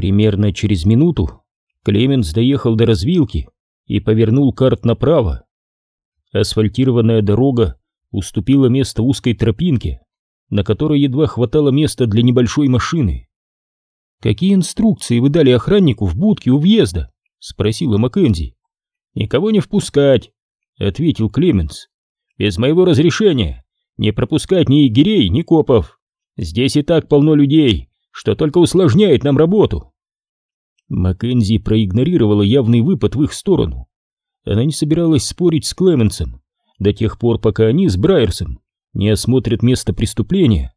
Примерно через минуту Клеменс доехал до развилки и повернул карт направо. Асфальтированная дорога уступила место узкой тропинке, на которой едва хватало места для небольшой машины. «Какие инструкции вы дали охраннику в будке у въезда?» — спросила Маккензи. «Никого не впускать», — ответил Клеменс. «Без моего разрешения не пропускать ни егерей, ни копов. Здесь и так полно людей, что только усложняет нам работу». Маккензи проигнорировала явный выпад в их сторону. Она не собиралась спорить с Клеменсом до тех пор, пока они с Брайерсом не осмотрят место преступления.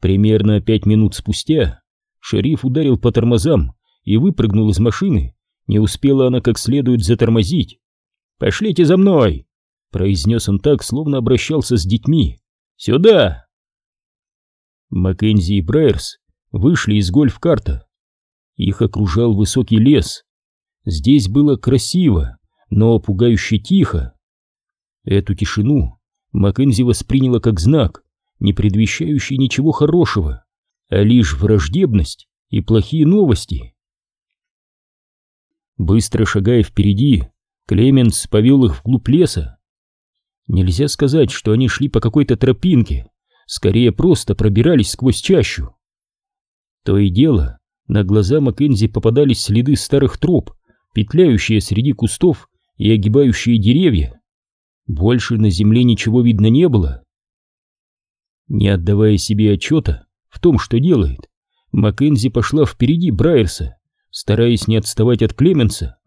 Примерно пять минут спустя шериф ударил по тормозам и выпрыгнул из машины. Не успела она как следует затормозить. «Пошлите за мной!» — произнес он так, словно обращался с детьми. «Сюда!» Маккензи и Брайерс вышли из гольф-карта. Их окружал высокий лес. Здесь было красиво, но пугающе тихо. Эту тишину Маккензи восприняла как знак, не предвещающий ничего хорошего, а лишь враждебность и плохие новости. Быстро шагая впереди, Клеменс повел их вглубь леса. Нельзя сказать, что они шли по какой-то тропинке, скорее просто пробирались сквозь чащу. То и дело, на глаза Маккензи попадались следы старых троп, петляющие среди кустов и огибающие деревья. Больше на земле ничего видно не было. Не отдавая себе отчета в том, что делает, Маккензи пошла впереди Брайерса, стараясь не отставать от Клеменса.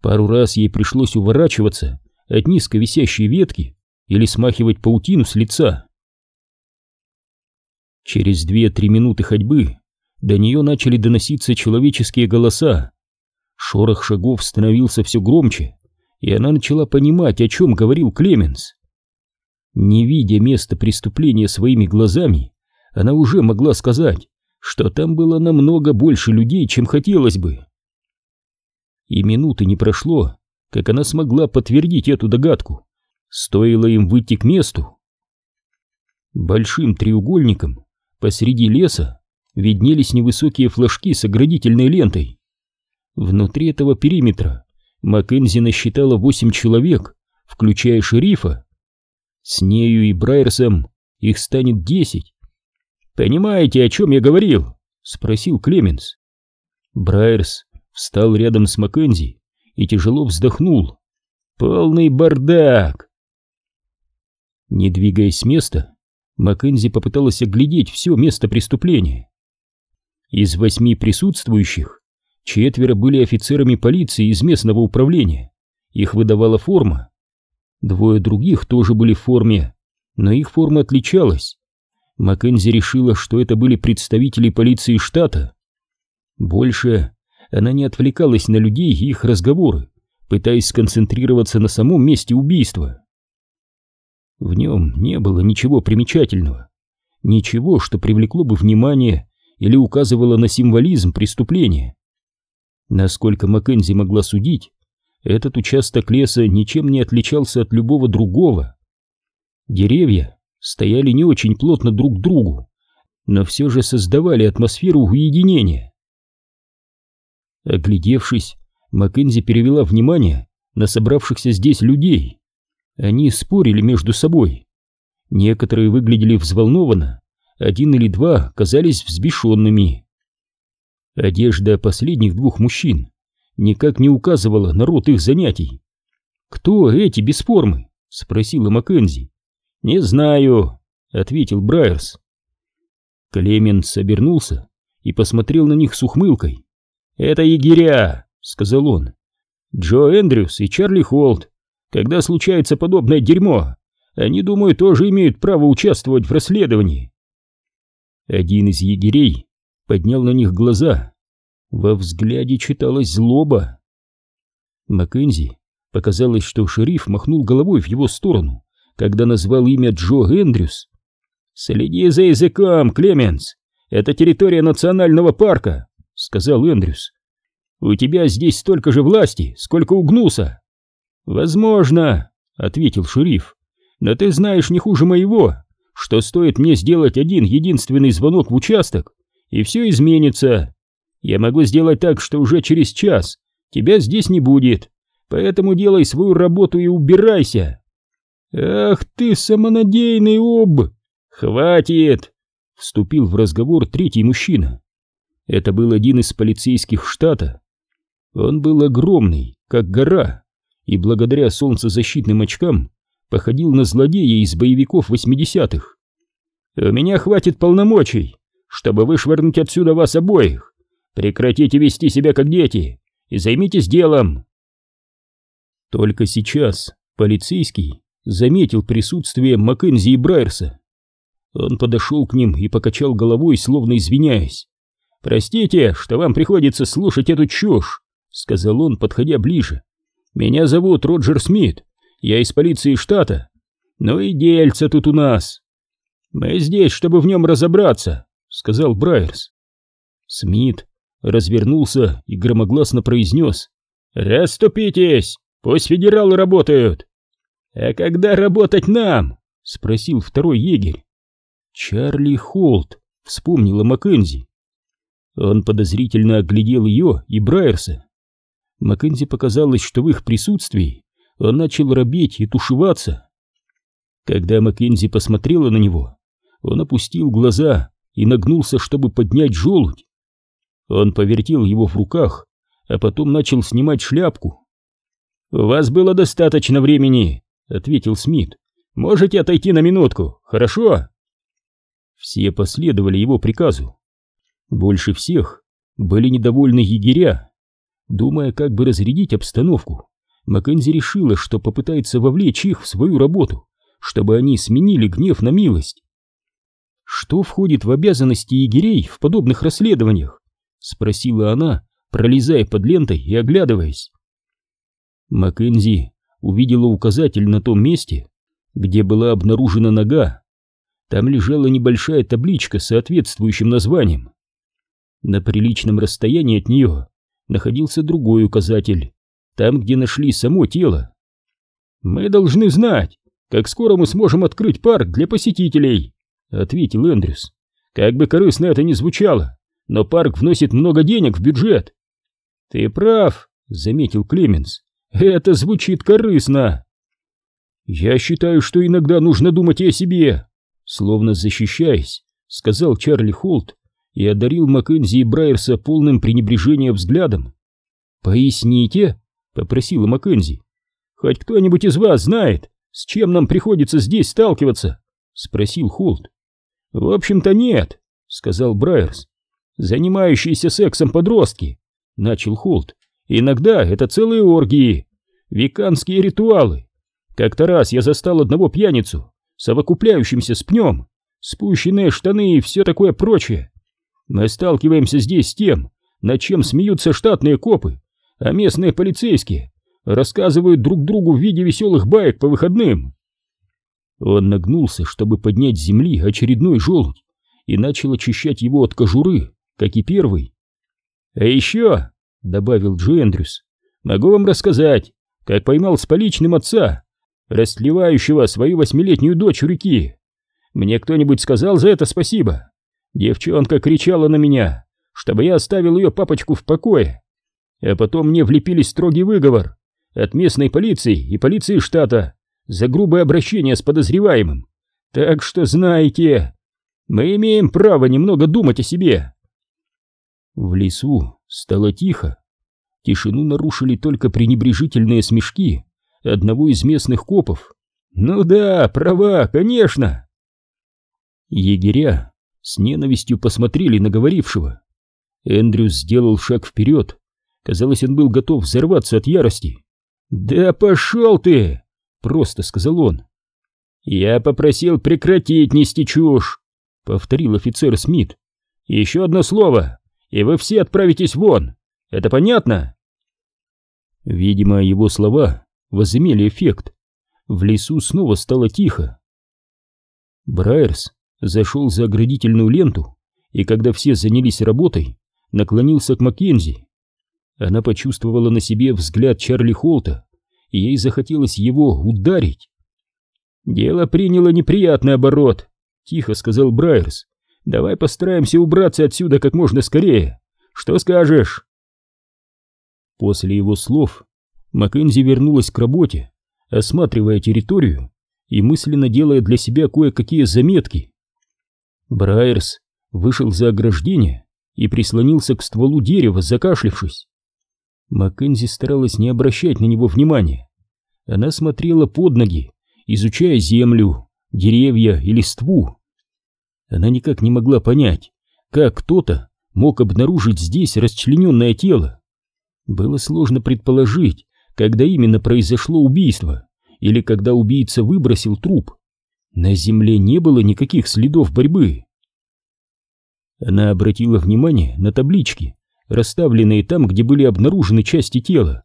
Пару раз ей пришлось уворачиваться от низко висящей ветки или смахивать паутину с лица. Через две-три минуты ходьбы до нее начали доноситься человеческие голоса. Шорох шагов становился все громче, и она начала понимать, о чем говорил Клеменс. Не видя места преступления своими глазами, она уже могла сказать, что там было намного больше людей, чем хотелось бы. И минуты не прошло, как она смогла подтвердить эту догадку. Стоило им выйти к месту. Большим треугольником посреди леса виднелись невысокие флажки с оградительной лентой. Внутри этого периметра Маккензи насчитала восемь человек, включая шерифа, с нею и Брайерсом их станет десять. «Понимаете, о чем я говорил?» — спросил Клеменс. Брайерс встал рядом с Маккензи и тяжело вздохнул. «Полный бардак!» Не двигаясь с места, Маккензи попыталась оглядеть все место преступления. Из восьми присутствующих четверо были офицерами полиции из местного управления. Их выдавала форма. Двое других тоже были в форме, но их форма отличалась. Маккензи решила, что это были представители полиции штата. Больше она не отвлекалась на людей и их разговоры, пытаясь сконцентрироваться на самом месте убийства. В нем не было ничего примечательного, ничего, что привлекло бы внимание или указывало на символизм преступления. Насколько Маккензи могла судить, этот участок леса ничем не отличался от любого другого. Деревья стояли не очень плотно друг к другу, но все же создавали атмосферу уединения. Оглядевшись, Маккензи перевела внимание на собравшихся здесь людей. Они спорили между собой. Некоторые выглядели взволнованно, один или два казались взбешенными. Одежда последних двух мужчин никак не указывала на род их занятий. «Кто эти без формы?» — спросила Маккензи. «Не знаю», — ответил Брайерс. Клеменс обернулся и посмотрел на них с ухмылкой. «Это егеря», — сказал он. «Джо Эндрюс и Чарли Холт. Когда случается подобное дерьмо, они, думаю, тоже имеют право участвовать в расследовании». Один из егерей поднял на них глаза во взгляде читалась злоба. Маккензи показалось, что шериф махнул головой в его сторону, когда назвал имя Джо Эндрюс. «Следи за языком, Клеменс! Это территория национального парка!» — сказал Эндрюс. «У тебя здесь столько же власти, сколько у Гнуса!» «Возможно», — ответил шериф, — «но ты знаешь не хуже моего, что стоит мне сделать один единственный звонок в участок, и все изменится. Я могу сделать так, что уже через час тебя здесь не будет, поэтому делай свою работу и убирайся. Ах ты самонадеянный об! Хватит! Вступил в разговор третий мужчина. Это был один из полицейских штата. Он был огромный, как гора, и благодаря солнцезащитным очкам походил на злодея из боевиков 80-х. «У меня хватит полномочий, чтобы вышвырнуть отсюда вас обоих. Прекратите вести себя как дети и займитесь делом!» Только сейчас полицейский заметил присутствие Маккензи и Брайерса. Он подошел к ним и покачал головой, словно извиняясь. «Простите, что вам приходится слушать эту чушь», — сказал он, подходя ближе. «Меня зовут Роджер Смит, я из полиции штата. Ну и дельца тут у нас». «Мы здесь, чтобы в нем разобраться», — сказал Брайерс. Смит развернулся и громогласно произнес. «Расступитесь, пусть федералы работают». «А когда работать нам?» — спросил второй егерь. «Чарли Холт», — вспомнила Маккензи. Он подозрительно оглядел ее и Брайерса. Маккензи показалось, что в их присутствии он начал робеть и тушеваться. Когда Маккензи посмотрела на него, он опустил глаза и нагнулся, чтобы поднять желудь. Он повертел его в руках, а потом начал снимать шляпку. «У вас было достаточно времени», — ответил Смит. «Можете отойти на минутку, хорошо?» Все последовали его приказу. Больше всех были недовольны егеря. Думая, как бы разрядить обстановку, Маккензи решила, что попытается вовлечь их в свою работу, чтобы они сменили гнев на милость. «Что входит в обязанности егерей в подобных расследованиях?» — спросила она, пролезая под лентой и оглядываясь. Маккензи увидела указатель на том месте, где была обнаружена нога. Там лежала небольшая табличка с соответствующим названием. На приличном расстоянии от нее находился другой указатель, там, где нашли само тело. «Мы должны знать, как скоро мы сможем открыть парк для посетителей», — ответил Эндрюс. «Как бы корыстно это ни звучало, но парк вносит много денег в бюджет». «Ты прав», — заметил Клеменс. «Это звучит корыстно». «Я считаю, что иногда нужно думать и о себе», — словно защищаясь, сказал Чарли Холт и одарил Маккензи и Брайерса полным пренебрежения взглядом. «Поясните», — попросила Маккензи. «Хоть кто-нибудь из вас знает, с чем нам приходится здесь сталкиваться?» — спросил Холт. «В общем-то нет», — сказал Брайерс. «Занимающиеся сексом подростки», — начал Холт. «Иногда это целые оргии, веканские ритуалы. Как-то раз я застал одного пьяницу, совокупляющимся с пнем, спущенные штаны и все такое прочее. Мы сталкиваемся здесь с тем, над чем смеются штатные копы, а местные полицейские рассказывают друг другу в виде веселых баек по выходным. Он нагнулся, чтобы поднять с земли очередной желудь, и начал очищать его от кожуры, как и первый. «А еще», — добавил Джо Эндрюс, — «могу вам рассказать, как поймал с поличным отца, растлевающего свою восьмилетнюю дочь у реки. Мне кто-нибудь сказал за это спасибо? Девчонка кричала на меня, чтобы я оставил ее папочку в покое, а потом мне влепили строгий выговор от местной полиции и полиции штата за грубое обращение с подозреваемым. Так что знаете, мы имеем право немного думать о себе. В лесу стало тихо. Тишину нарушили только пренебрежительные смешки одного из местных копов. Ну да, права, конечно. Егеря с ненавистью посмотрели на говорившего. Эндрюс сделал шаг вперед, Казалось, он был готов взорваться от ярости. «Да пошел ты!» — просто сказал он. «Я попросил прекратить нести чушь!» — повторил офицер Смит. «Еще одно слово, и вы все отправитесь вон! Это понятно?» Видимо, его слова возымели эффект. В лесу снова стало тихо. Брайерс зашел за оградительную ленту, и когда все занялись работой, наклонился к Маккензи. Она почувствовала на себе взгляд Чарли Холта, и ей захотелось его ударить. «Дело приняло неприятный оборот», — тихо сказал Брайерс. Давай постараемся убраться отсюда как можно скорее. Что скажешь?» После его слов Маккензи вернулась к работе, осматривая территорию и мысленно делая для себя кое-какие заметки. Брайерс вышел за ограждение и прислонился к стволу дерева, закашлившись. Маккензи старалась не обращать на него внимания. Она смотрела под ноги, изучая землю, деревья и листву. Она никак не могла понять, как кто-то мог обнаружить здесь расчлененное тело. Было сложно предположить, когда именно произошло убийство, или когда убийца выбросил труп. На земле не было никаких следов борьбы. Она обратила внимание на таблички, расставленные там, где были обнаружены части тела.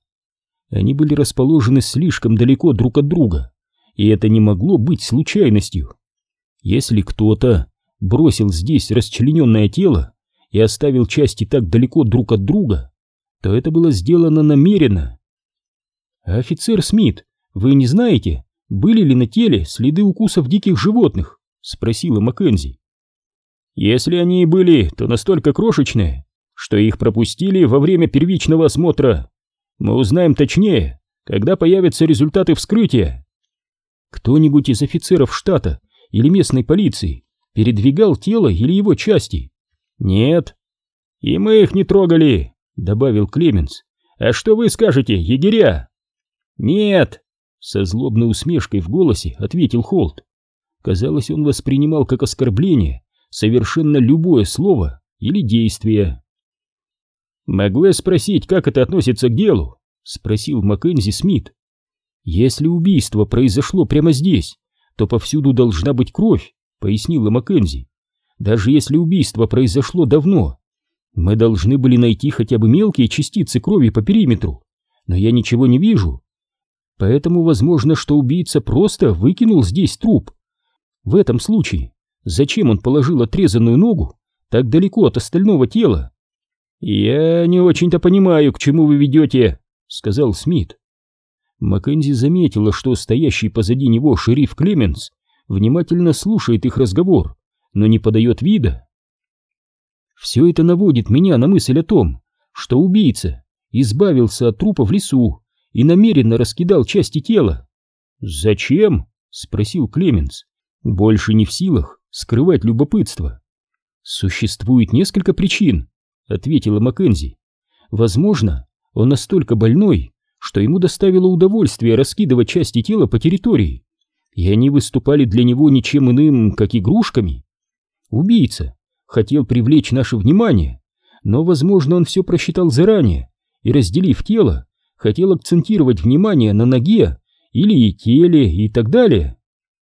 Они были расположены слишком далеко друг от друга, и это не могло быть случайностью. Если кто-то бросил здесь расчлененное тело и оставил части так далеко друг от друга, то это было сделано намеренно. «Офицер Смит, вы не знаете, были ли на теле следы укусов диких животных?» — спросила Маккензи. Если они и были, то настолько крошечные, что их пропустили во время первичного осмотра. Мы узнаем точнее, когда появятся результаты вскрытия. Кто-нибудь из офицеров штата или местной полиции передвигал тело или его части? Нет. И мы их не трогали, добавил Клеменс. А что вы скажете, егеря? Нет, со злобной усмешкой в голосе ответил Холт. Казалось, он воспринимал как оскорбление совершенно любое слово или действие. «Могу я спросить, как это относится к делу?» — спросил Маккензи Смит. «Если убийство произошло прямо здесь, то повсюду должна быть кровь», — пояснила Маккензи. «Даже если убийство произошло давно, мы должны были найти хотя бы мелкие частицы крови по периметру, но я ничего не вижу. Поэтому возможно, что убийца просто выкинул здесь труп. В этом случае Зачем он положил отрезанную ногу так далеко от остального тела? «Я не очень-то понимаю, к чему вы ведете», — сказал Смит. Маккензи заметила, что стоящий позади него шериф Клеменс внимательно слушает их разговор, но не подает вида. Все это наводит меня на мысль о том, что убийца избавился от трупа в лесу и намеренно раскидал части тела. «Зачем?» — спросил Клеменс, больше не в силах скрывать любопытство. Существует несколько причин, ответила Маккензи. Возможно, он настолько больной, что ему доставило удовольствие раскидывать части тела по территории, и они выступали для него ничем иным, как игрушками. Убийца хотел привлечь наше внимание, но, возможно, он все просчитал заранее и, разделив тело, хотел акцентировать внимание на ноге или теле и так далее.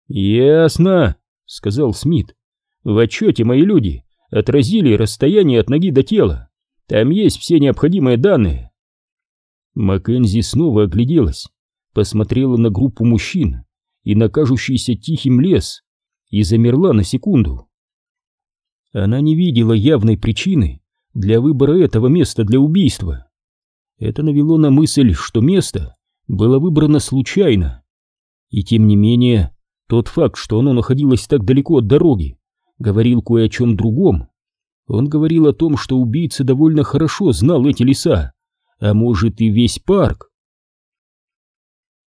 «Ясно», — сказал Смит. «В отчете мои люди отразили расстояние от ноги до тела. Там есть все необходимые данные». Маккензи снова огляделась, посмотрела на группу мужчин и на кажущийся тихим лес и замерла на секунду. Она не видела явной причины для выбора этого места для убийства. Это навело на мысль, что место было выбрано случайно. И тем не менее, тот факт, что оно находилось так далеко от дороги, говорил кое о чем другом. Он говорил о том, что убийца довольно хорошо знал эти леса, а может и весь парк.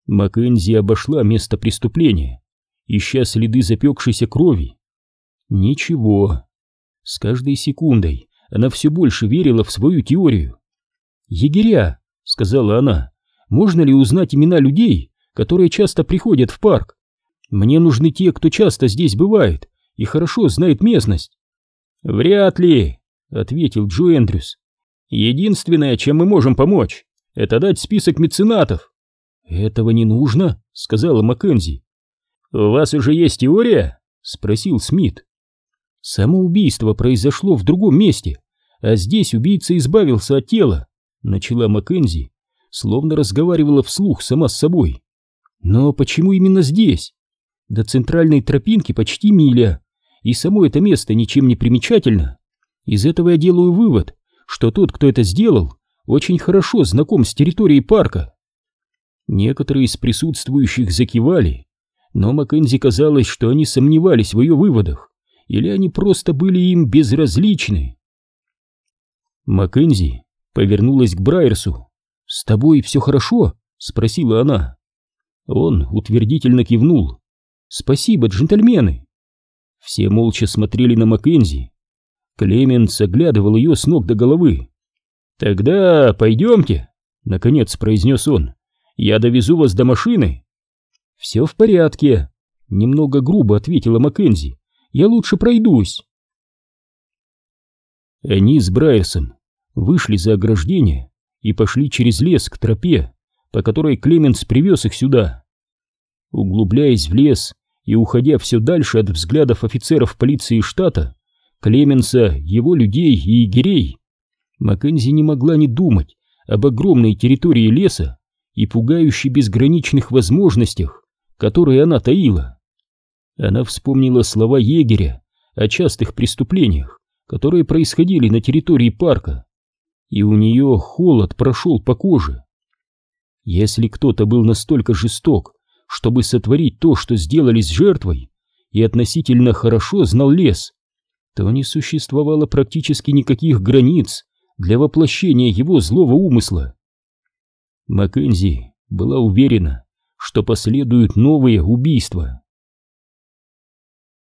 Маккензи обошла место преступления, ища следы запекшейся крови. Ничего. С каждой секундой она все больше верила в свою теорию. «Егеря», — сказала она, — «можно ли узнать имена людей, которые часто приходят в парк?» Мне нужны те, кто часто здесь бывает и хорошо знает местность. Вряд ли, ответил Джо Эндрюс. Единственное, чем мы можем помочь, это дать список меценатов. Этого не нужно, сказала Маккензи. У вас уже есть теория? спросил Смит. Самоубийство произошло в другом месте, а здесь убийца избавился от тела, начала Маккензи, словно разговаривала вслух сама с собой. Но почему именно здесь? До центральной тропинки почти миля, и само это место ничем не примечательно. Из этого я делаю вывод, что тот, кто это сделал, очень хорошо знаком с территорией парка. Некоторые из присутствующих закивали, но Маккензи казалось, что они сомневались в ее выводах или они просто были им безразличны? Маккензи повернулась к Брайерсу. «С тобой все хорошо?» — спросила она. Он утвердительно кивнул. «Спасибо, джентльмены!» Все молча смотрели на Маккензи. Клеменс оглядывал ее с ног до головы. «Тогда пойдемте», — наконец произнес он. «Я довезу вас до машины». «Все в порядке», — немного грубо ответила Маккензи. «Я лучше пройдусь». Они с Брайерсом вышли за ограждение и пошли через лес к тропе, по которой Клеменс привез их сюда. Углубляясь в лес и уходя все дальше от взглядов офицеров полиции штата, Клеменса, его людей и егерей, Маккензи не могла не думать об огромной территории леса и пугающей безграничных возможностях, которые она таила. Она вспомнила слова егеря о частых преступлениях, которые происходили на территории парка, и у нее холод прошел по коже. Если кто-то был настолько жесток, чтобы сотворить то, что сделали с жертвой, и относительно хорошо знал лес, то не существовало практически никаких границ для воплощения его злого умысла. Маккензи была уверена, что последуют новые убийства.